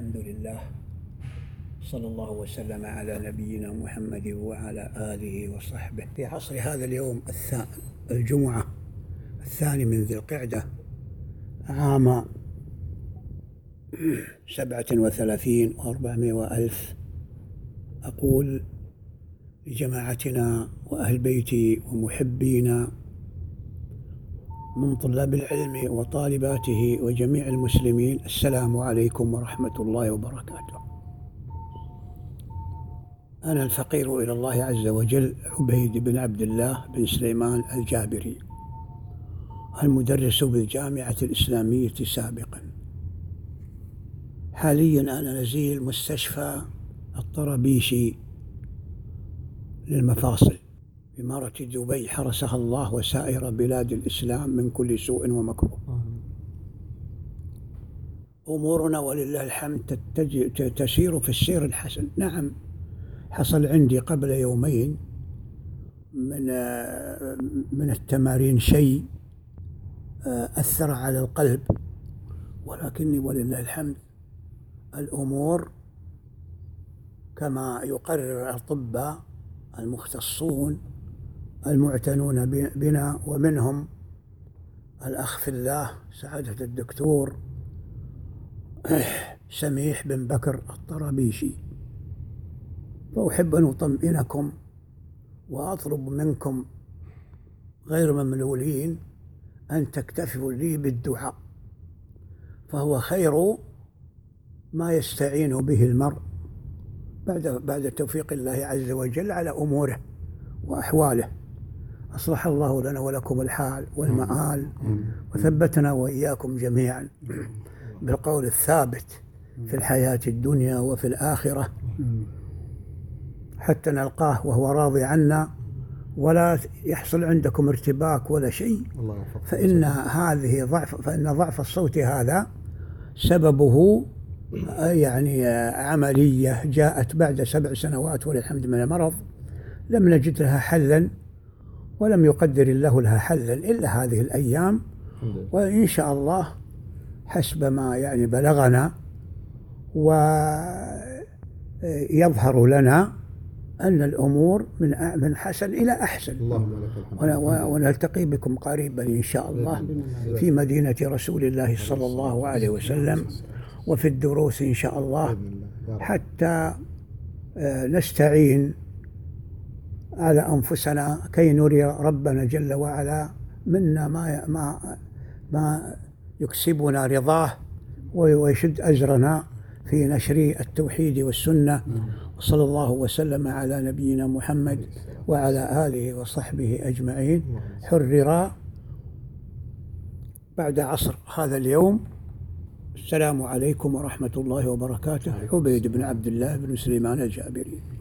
الحمد لله. صلى الله وسلم على نبينا محمد وعلى آله وصحبه. في عصر هذا اليوم الثاني الجمعة الثاني من ذي القعدة عام سبعة وثلاثين وأربعمائة وألف أقول لجماعتنا وأهل بيتي ومحبينا من طلاب العلم وطالباته وجميع المسلمين السلام عليكم ورحمة الله وبركاته. أنا الفقير إلى الله عز وجل عبيد بن عبد الله بن سليمان الجابري المدرس بالجامعة الإسلامية سابقا. حاليا أنا نزيل مستشفى الطرابيشي للمفاصل. إمارة دبي حرسها الله وسائر بلاد الإسلام من كل سوء ومكروه. أمورنا ولله الحمد تسير في السير الحسن. نعم حصل عندي قبل يومين من من التمارين شيء أثر على القلب. ولكني ولله الحمد الأمور كما يقرر الأطباء المختصون المعتنون بنا ومنهم الأخ في الله سعادة الدكتور سميح بن بكر الطرابيشي. فأحب أن أطمئنكم وأطلب منكم غير مملولين أن تكتفوا لي بالدعاء فهو خير ما يستعين به المرء بعد بعد توفيق الله عز وجل على أموره وأحواله. أصلح الله لنا ولكم الحال والمآل وثبتنا وإياكم جميعا بالقول الثابت في الحياة الدنيا وفي الآخرة. حتى نلقاه وهو راضي عنا ولا يحصل عندكم ارتباك ولا شيء. فإن هذه ضعف فإن ضعف الصوت هذا سببه يعني عملية جاءت بعد سبع سنوات وللحمد من المرض. لم نجد لها حلا ولم يقدر الله لها حلا إلا هذه الأيام. وإن شاء الله حسب ما يعني بلغنا ويظهر لنا أن الأمور من من حسن إلى أحسن. ونلتقي بكم قريبا إن شاء الله في مدينة رسول الله صلى الله عليه وسلم وفي الدروس إن شاء الله. حتى آه، نستعين على أنفسنا كي نري ربنا جل وعلا منا ما ما ما يكسبنا رضاه ويشد أجرنا في نشر التوحيد والسنة. وصلى الله وسلم على نبينا محمد وعلى آله وصحبه أجمعين. حرر بعد عصر هذا اليوم. السلام عليكم ورحمة الله وبركاته. عبيد بن عبد الله بن سليمان الجابري.